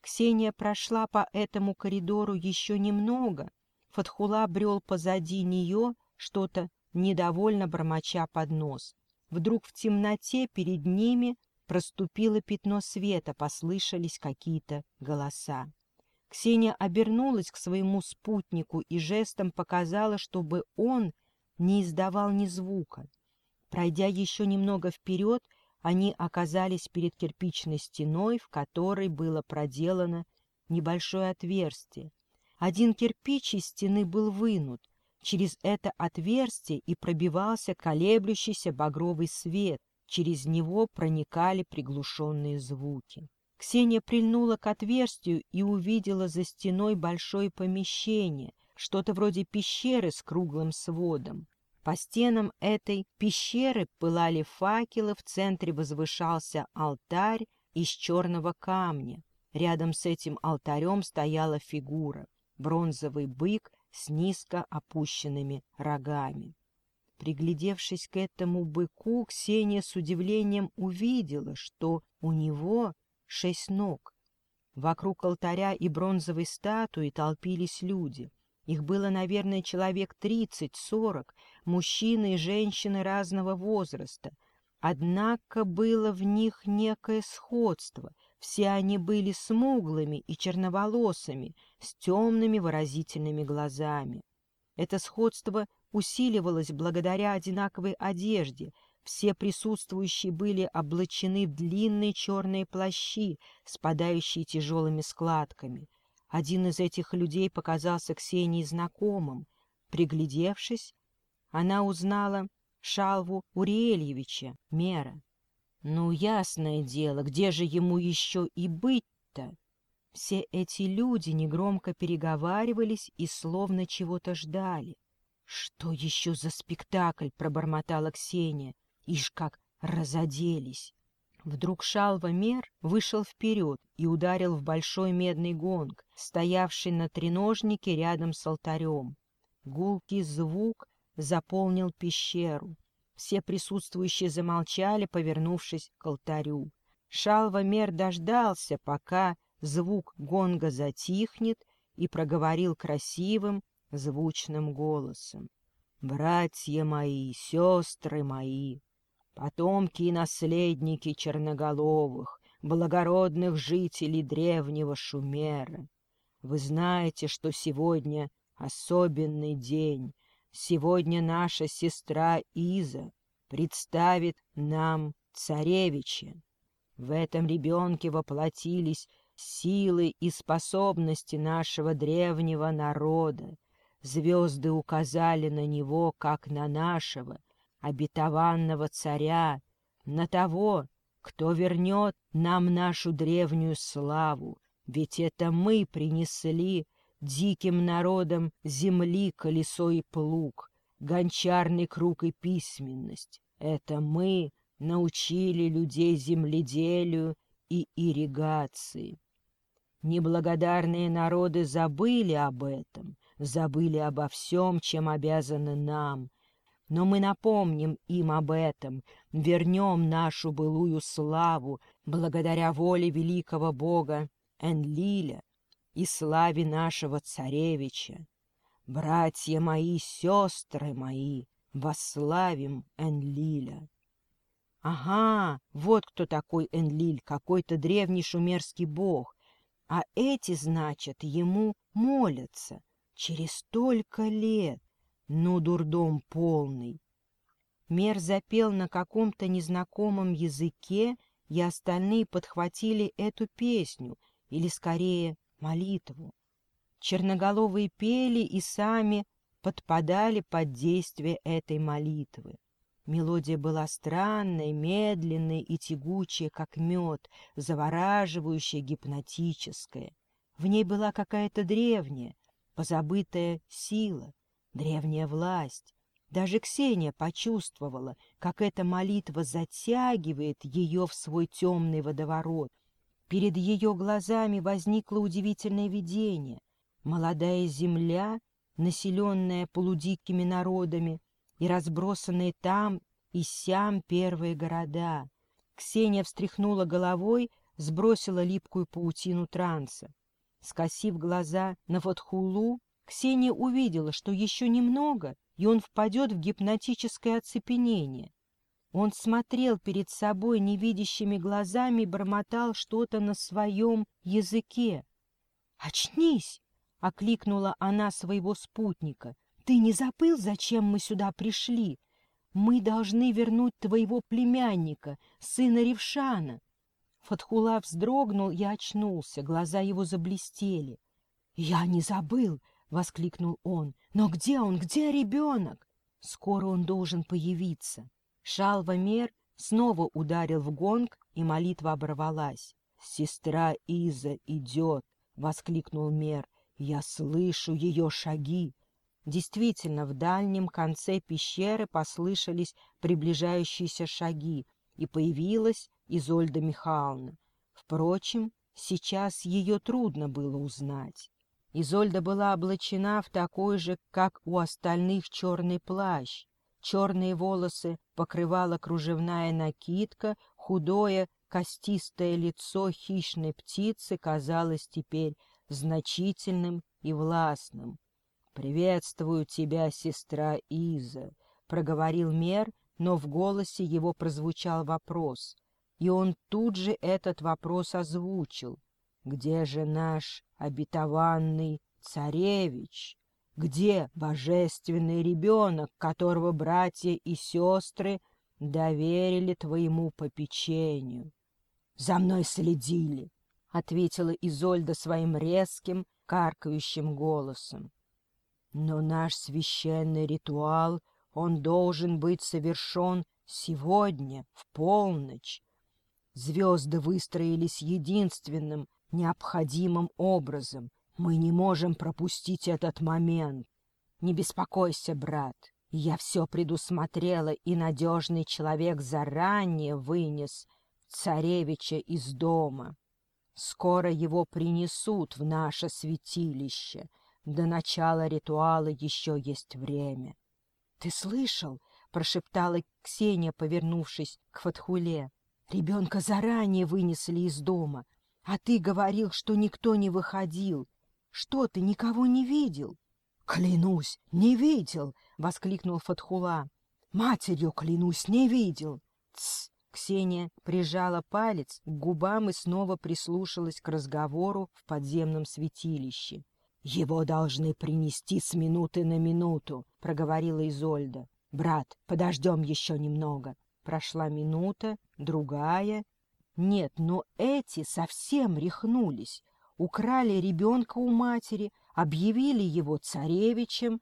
Ксения прошла по этому коридору еще немного. Фатхула брел позади нее, что-то недовольно бормоча под нос. Вдруг в темноте перед ними проступило пятно света, послышались какие-то голоса. Ксения обернулась к своему спутнику и жестом показала, чтобы он не издавал ни звука. Пройдя еще немного вперед, они оказались перед кирпичной стеной, в которой было проделано небольшое отверстие. Один кирпич из стены был вынут. Через это отверстие и пробивался колеблющийся багровый свет. Через него проникали приглушенные звуки. Ксения прильнула к отверстию и увидела за стеной большое помещение, что-то вроде пещеры с круглым сводом. По стенам этой пещеры пылали факелы, в центре возвышался алтарь из черного камня. Рядом с этим алтарем стояла фигура — бронзовый бык с низко опущенными рогами. Приглядевшись к этому быку, Ксения с удивлением увидела, что у него шесть ног. Вокруг алтаря и бронзовой статуи толпились люди. Их было, наверное, человек тридцать-сорок, мужчины и женщины разного возраста. Однако было в них некое сходство. Все они были смуглыми и черноволосыми, с темными выразительными глазами. Это сходство усиливалось благодаря одинаковой одежде. Все присутствующие были облачены в длинные черные плащи, спадающие тяжелыми складками. Один из этих людей показался Ксении знакомым. Приглядевшись, она узнала Шалву Уриельевича, Мера. Ну, ясное дело, где же ему еще и быть-то? Все эти люди негромко переговаривались и словно чего-то ждали. «Что еще за спектакль?» — пробормотала Ксения. «Ишь, как разоделись!» Вдруг Шалва Мер вышел вперед и ударил в большой медный гонг, стоявший на треножнике рядом с алтарем. Гулкий звук заполнил пещеру. Все присутствующие замолчали, повернувшись к алтарю. Шалва Мер дождался, пока звук гонга затихнет, и проговорил красивым, звучным голосом. «Братья мои, сестры мои, потомки и наследники черноголовых, благородных жителей древнего Шумера, вы знаете, что сегодня особенный день, сегодня наша сестра Иза представит нам царевича. В этом ребенке воплотились силы и способности нашего древнего народа, Звезды указали на него, как на нашего, обетованного царя, на того, кто вернет нам нашу древнюю славу, ведь это мы принесли диким народам земли колесо и плуг, гончарный круг и письменность. Это мы научили людей земледелию и ирригации. Неблагодарные народы забыли об этом, забыли обо всем, чем обязаны нам. Но мы напомним им об этом, вернем нашу былую славу благодаря воле великого бога Энлиля и славе нашего царевича. Братья мои, сестры мои, восславим Энлиля. Ага, вот кто такой Энлиль, какой-то древний шумерский бог. А эти, значит, ему молятся. Через столько лет! Ну, дурдом полный! Мер запел на каком-то незнакомом языке, и остальные подхватили эту песню, или, скорее, молитву. Черноголовые пели и сами подпадали под действие этой молитвы. Мелодия была странной, медленной и тягучая, как мед, завораживающая, гипнотическая. В ней была какая-то древняя, позабытая сила, древняя власть. Даже Ксения почувствовала, как эта молитва затягивает ее в свой темный водоворот. Перед ее глазами возникло удивительное видение. Молодая земля, населенная полудикими народами, и разбросанные там и сям первые города. Ксения встряхнула головой, сбросила липкую паутину транса. Скосив глаза на Фатхулу, Ксения увидела, что еще немного, и он впадет в гипнотическое оцепенение. Он смотрел перед собой невидящими глазами и бормотал что-то на своем языке. «Очнись!» — окликнула она своего спутника. «Ты не забыл, зачем мы сюда пришли? Мы должны вернуть твоего племянника, сына Ревшана. Фатхула вздрогнул и очнулся, глаза его заблестели. — Я не забыл! — воскликнул он. — Но где он? Где ребенок? Скоро он должен появиться. Шалва Мер снова ударил в гонг, и молитва оборвалась. — Сестра Иза идет! — воскликнул Мер. — Я слышу ее шаги! Действительно, в дальнем конце пещеры послышались приближающиеся шаги, и появилась Изольда Михайловна. Впрочем, сейчас ее трудно было узнать. Изольда была облачена в такой же, как у остальных, черный плащ. Черные волосы покрывала кружевная накидка, худое, костистое лицо хищной птицы казалось теперь значительным и властным. «Приветствую тебя, сестра Иза», — проговорил Мер, но в голосе его прозвучал вопрос и он тут же этот вопрос озвучил. «Где же наш обетованный царевич? Где божественный ребенок, которого братья и сестры доверили твоему попечению?» «За мной следили», — ответила Изольда своим резким, каркающим голосом. «Но наш священный ритуал, он должен быть совершен сегодня, в полночь, Звезды выстроились единственным, необходимым образом. Мы не можем пропустить этот момент. Не беспокойся, брат. Я все предусмотрела, и надежный человек заранее вынес царевича из дома. Скоро его принесут в наше святилище. До начала ритуала еще есть время. — Ты слышал? — прошептала Ксения, повернувшись к Фатхуле. — Ребенка заранее вынесли из дома, а ты говорил, что никто не выходил. Что ты, никого не видел? — Клянусь, не видел! — воскликнул Фатхула. — Матерью, клянусь, не видел! — Тсс! Ксения прижала палец к губам и снова прислушалась к разговору в подземном святилище. «Его должны принести с минуты на минуту», — проговорила Изольда. «Брат, подождем еще немного». Прошла минута, другая. Нет, но эти совсем рехнулись. Украли ребенка у матери, объявили его царевичем.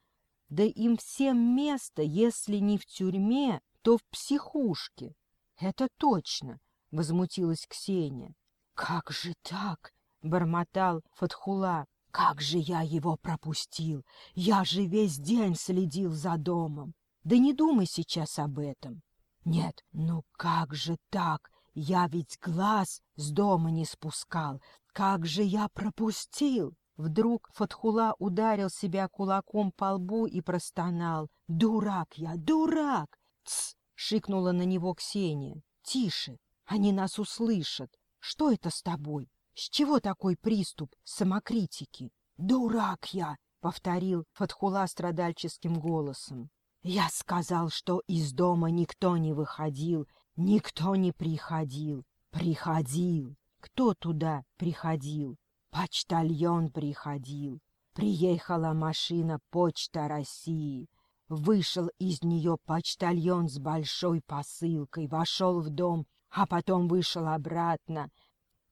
Да им всем место, если не в тюрьме, то в психушке. Это точно, — возмутилась Ксения. — Как же так? — бормотал Фатхула. — Как же я его пропустил? Я же весь день следил за домом. Да не думай сейчас об этом. Нет, ну как же так? Я ведь глаз с дома не спускал. Как же я пропустил? Вдруг Фатхула ударил себя кулаком по лбу и простонал. «Дурак я, дурак!» «Тсс!» — шикнула на него Ксения. «Тише! Они нас услышат! Что это с тобой? С чего такой приступ самокритики?» «Дурак я!» — повторил Фатхула страдальческим голосом. «Я сказал, что из дома никто не выходил, никто не приходил. Приходил! Кто туда приходил? Почтальон приходил. Приехала машина «Почта России». Вышел из нее почтальон с большой посылкой, вошел в дом, а потом вышел обратно.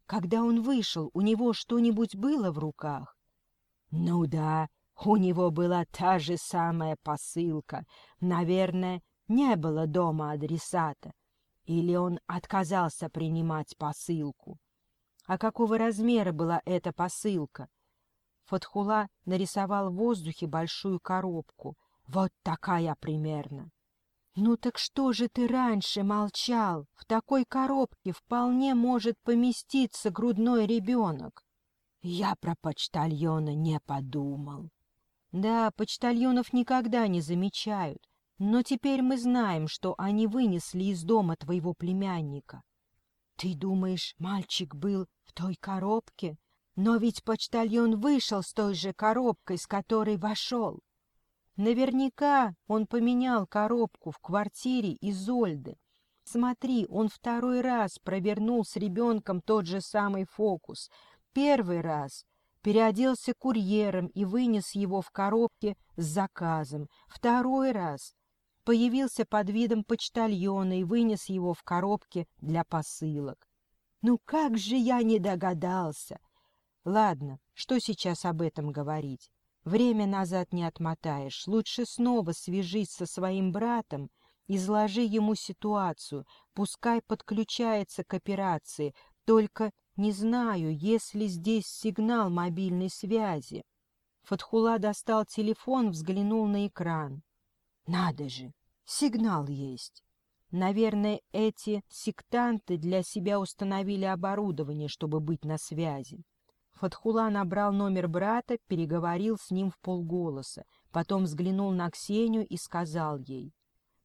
Когда он вышел, у него что-нибудь было в руках? Ну да, у него была та же самая посылка. Наверное, не было дома адресата. Или он отказался принимать посылку. А какого размера была эта посылка? Фатхула нарисовал в воздухе большую коробку — вот такая примерно. Ну так что же ты раньше молчал? В такой коробке вполне может поместиться грудной ребенок. Я про почтальона не подумал. Да, почтальонов никогда не замечают, но теперь мы знаем, что они вынесли из дома твоего племянника. Ты думаешь, мальчик был в той коробке? Но ведь почтальон вышел с той же коробкой, с которой вошел. Наверняка он поменял коробку в квартире Изольды. Смотри, он второй раз провернул с ребенком тот же самый фокус. Первый раз переоделся курьером и вынес его в коробке с заказом. Второй раз появился под видом почтальона и вынес его в коробке для посылок. Ну как же я не догадался! Ладно, что сейчас об этом говорить? Время назад не отмотаешь. Лучше снова свяжись со своим братом, изложи ему ситуацию, пускай подключается к операции, только не знаю, есть ли здесь сигнал мобильной связи. Фатхула достал телефон, взглянул на экран. Надо же, сигнал есть. Наверное, эти сектанты для себя установили оборудование, чтобы быть на связи. Фатхула набрал номер брата, переговорил с ним в полголоса, потом взглянул на Ксению и сказал ей,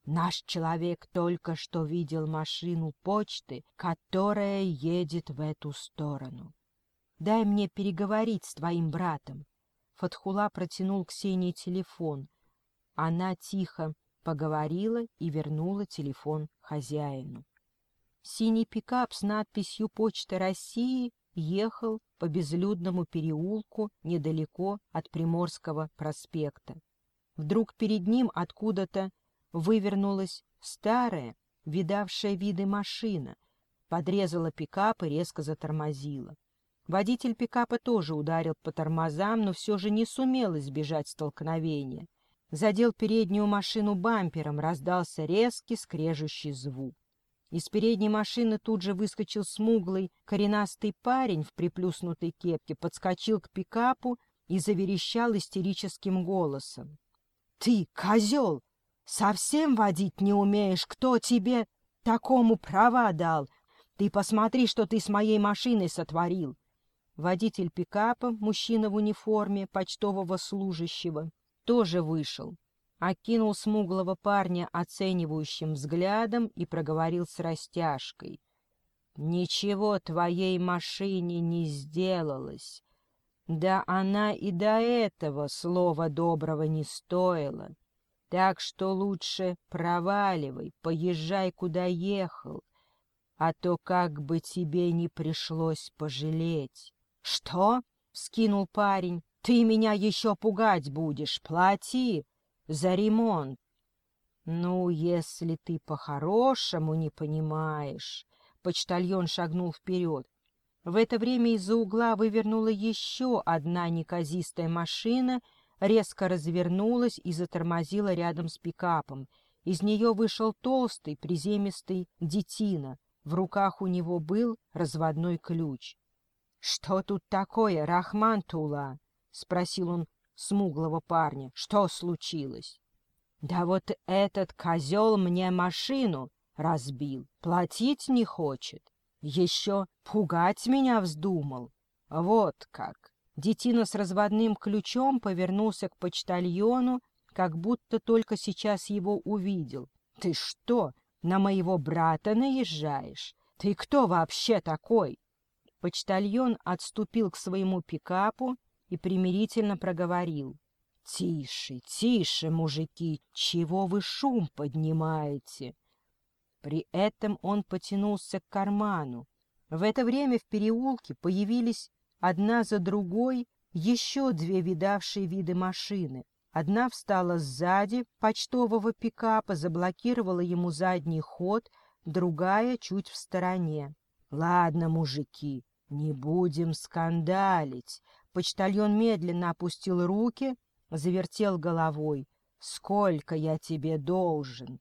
«Наш человек только что видел машину почты, которая едет в эту сторону. Дай мне переговорить с твоим братом». Фатхула протянул Ксении телефон. Она тихо поговорила и вернула телефон хозяину. Синий пикап с надписью «Почта России» ехал по безлюдному переулку недалеко от Приморского проспекта. Вдруг перед ним откуда-то вывернулась старая, видавшая виды машина, подрезала пикап и резко затормозила. Водитель пикапа тоже ударил по тормозам, но все же не сумел избежать столкновения. Задел переднюю машину бампером, раздался резкий скрежущий звук. Из передней машины тут же выскочил смуглый, коренастый парень в приплюснутой кепке, подскочил к пикапу и заверещал истерическим голосом. — Ты, козел, совсем водить не умеешь? Кто тебе такому права дал? Ты посмотри, что ты с моей машиной сотворил. Водитель пикапа, мужчина в униформе почтового служащего, тоже вышел, окинул смуглого парня оценивающим взглядом и проговорил с растяжкой. «Ничего твоей машине не сделалось. Да она и до этого слова доброго не стоила. Так что лучше проваливай, поезжай, куда ехал, а то как бы тебе не пришлось пожалеть. — Что? — скинул парень. — Ты меня еще пугать будешь. Плати за ремонт. — Ну, если ты по-хорошему не понимаешь... Почтальон шагнул вперед. В это время из-за угла вывернула еще одна неказистая машина, резко развернулась и затормозила рядом с пикапом. Из нее вышел толстый, приземистый детина — в руках у него был разводной ключ. — Что тут такое, Рахман Тула? — спросил он смуглого парня. — Что случилось? — Да вот этот козел мне машину разбил, платить не хочет. Еще пугать меня вздумал. Вот как. Детина с разводным ключом повернулся к почтальону, как будто только сейчас его увидел. — Ты что, на моего брата наезжаешь? Ты кто вообще такой? Почтальон отступил к своему пикапу и примирительно проговорил. — Тише, тише, мужики, чего вы шум поднимаете? При этом он потянулся к карману. В это время в переулке появились одна за другой еще две видавшие виды машины. Одна встала сзади почтового пикапа, заблокировала ему задний ход, другая чуть в стороне. — Ладно, мужики, не будем скандалить. Почтальон медленно опустил руки, завертел головой. — Сколько я тебе должен?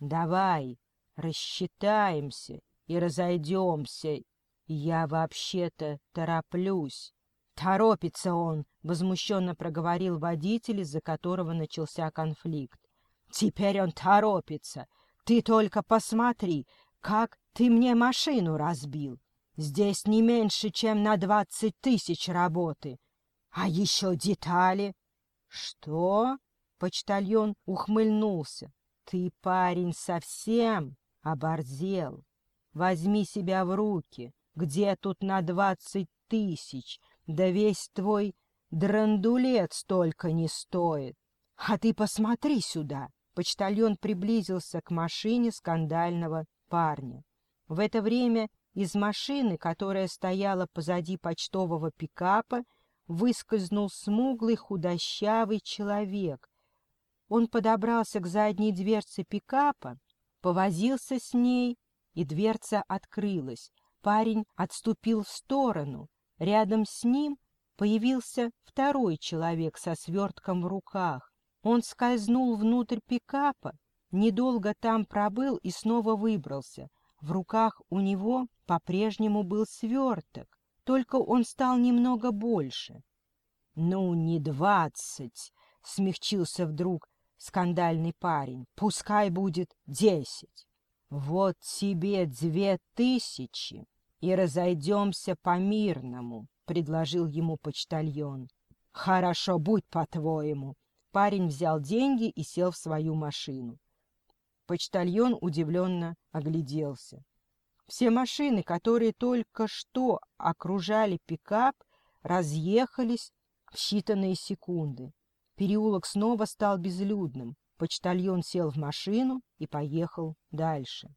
Давай, рассчитаемся и разойдемся. Я вообще-то тороплюсь. Торопится он, — возмущенно проговорил водитель, из-за которого начался конфликт. «Теперь он торопится. Ты только посмотри, как ты мне машину разбил. Здесь не меньше, чем на двадцать тысяч работы. А еще детали». «Что?» — почтальон ухмыльнулся. «Ты, парень, совсем оборзел. Возьми себя в руки. Где тут на двадцать тысяч? Да весь твой Драндулет столько не стоит. А ты посмотри сюда. Почтальон приблизился к машине скандального парня. В это время из машины, которая стояла позади почтового пикапа, выскользнул смуглый худощавый человек. Он подобрался к задней дверце пикапа, повозился с ней, и дверца открылась. Парень отступил в сторону. Рядом с ним появился второй человек со свертком в руках. Он скользнул внутрь пикапа, недолго там пробыл и снова выбрался. В руках у него по-прежнему был сверток, только он стал немного больше. — Ну, не двадцать, — смягчился вдруг скандальный парень, — пускай будет десять. Вот тебе две тысячи, и разойдемся по-мирному. — предложил ему почтальон. — Хорошо, будь по-твоему. Парень взял деньги и сел в свою машину. Почтальон удивленно огляделся. Все машины, которые только что окружали пикап, разъехались в считанные секунды. Переулок снова стал безлюдным. Почтальон сел в машину и поехал дальше.